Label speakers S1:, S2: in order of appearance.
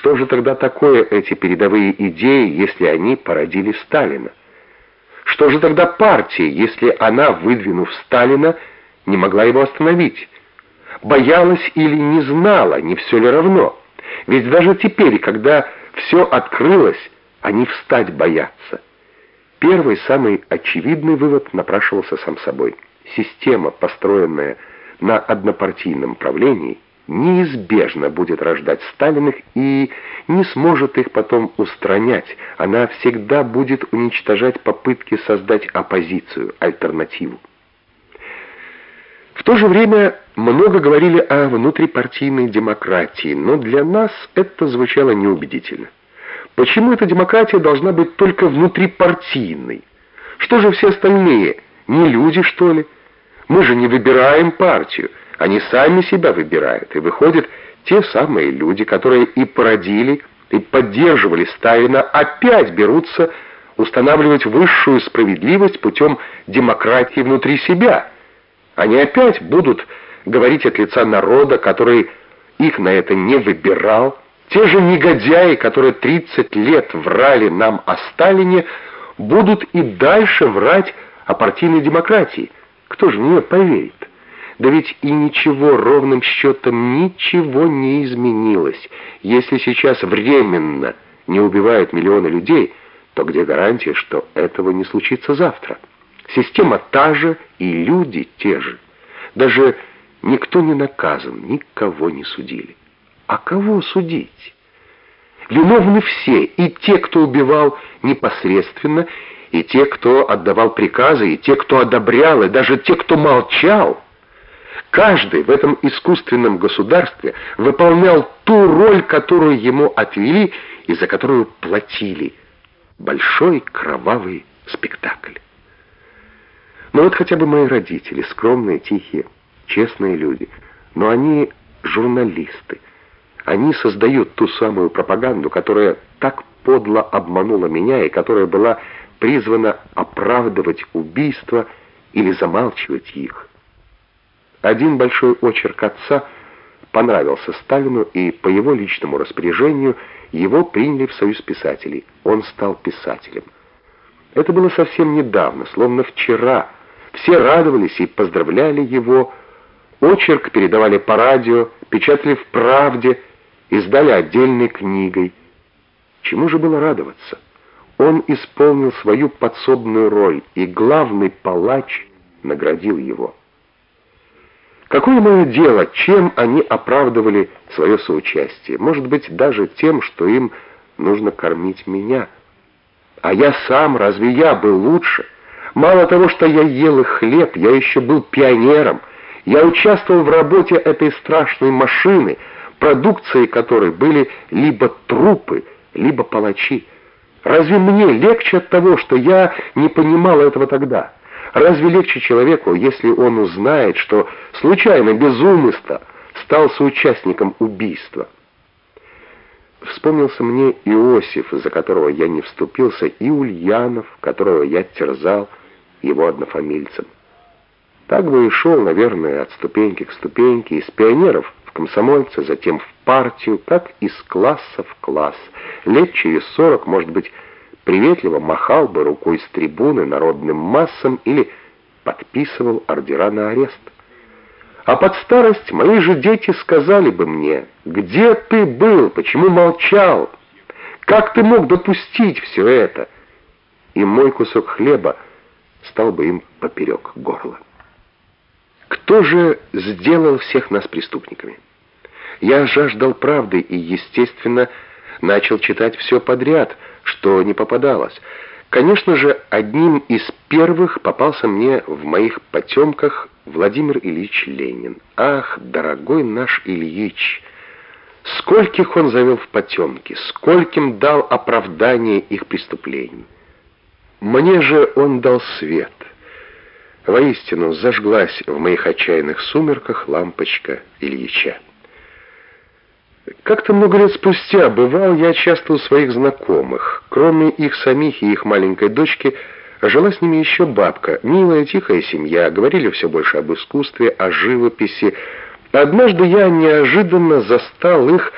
S1: Что же тогда такое эти передовые идеи, если они породили Сталина? Что же тогда партия, если она, выдвинув Сталина, не могла его остановить? Боялась или не знала, не все ли равно? Ведь даже теперь, когда все открылось, они встать боятся. Первый, самый очевидный вывод напрашивался сам собой. Система, построенная на однопартийном правлении, неизбежно будет рождать Сталиных и не сможет их потом устранять. Она всегда будет уничтожать попытки создать оппозицию, альтернативу. В то же время много говорили о внутрипартийной демократии, но для нас это звучало неубедительно. Почему эта демократия должна быть только внутрипартийной? Что же все остальные? Не люди, что ли? Мы же не выбираем партию. Они сами себя выбирают. И выходят те самые люди, которые и породили, и поддерживали Сталина, опять берутся устанавливать высшую справедливость путем демократии внутри себя. Они опять будут говорить от лица народа, который их на это не выбирал. Те же негодяи, которые 30 лет врали нам о Сталине, будут и дальше врать о партийной демократии. Кто же в нее поверит? Да ведь и ничего, ровным счетом ничего не изменилось. Если сейчас временно не убивают миллионы людей, то где гарантия, что этого не случится завтра? Система та же, и люди те же. Даже никто не наказан, никого не судили. А кого судить? Виновны все, и те, кто убивал непосредственно, и те, кто отдавал приказы, и те, кто одобрял, и даже те, кто молчал. Каждый в этом искусственном государстве выполнял ту роль, которую ему отвели и за которую платили. Большой кровавый спектакль. Но вот хотя бы мои родители, скромные, тихие, честные люди, но они журналисты. Они создают ту самую пропаганду, которая так подло обманула меня и которая была призвана оправдывать убийства или замалчивать их. Один большой очерк отца понравился Сталину, и по его личному распоряжению его приняли в Союз писателей. Он стал писателем. Это было совсем недавно, словно вчера. Все радовались и поздравляли его. Очерк передавали по радио, печатали в «Правде», издали отдельной книгой. Чему же было радоваться? Он исполнил свою подсобную роль, и главный палач наградил его. Какое мое дело, чем они оправдывали свое соучастие? Может быть, даже тем, что им нужно кормить меня. А я сам, разве я был лучше? Мало того, что я ел их хлеб, я еще был пионером. Я участвовал в работе этой страшной машины, продукцией которой были либо трупы, либо палачи. Разве мне легче от того, что я не понимал этого тогда? Разве легче человеку, если он узнает, что случайно, без умысла, стал соучастником убийства? Вспомнился мне Иосиф, за которого я не вступился, и Ульянов, которого я терзал его однофамильцем. Так бы и шел, наверное, от ступеньки к ступеньке, из пионеров в комсомольцы, затем в партию, как из класса в класс. Лет через сорок, может быть, приветливо махал бы рукой с трибуны народным массам или подписывал ордера на арест. А под старость мои же дети сказали бы мне, где ты был, почему молчал, как ты мог допустить все это? И мой кусок хлеба стал бы им поперек горла. Кто же сделал всех нас преступниками? Я жаждал правды и, естественно, начал читать все подряд, что не попадалось. Конечно же, одним из первых попался мне в моих потемках Владимир Ильич Ленин. Ах, дорогой наш Ильич! Скольких он завел в потемки, скольким дал оправдание их преступлений. Мне же он дал свет. Воистину зажглась в моих отчаянных сумерках лампочка Ильича. Как-то много лет спустя бывал я часто у своих знакомых. Кроме их самих и их маленькой дочки, жила с ними еще бабка. Милая, тихая семья, говорили все больше об искусстве, о живописи. Однажды я неожиданно застал их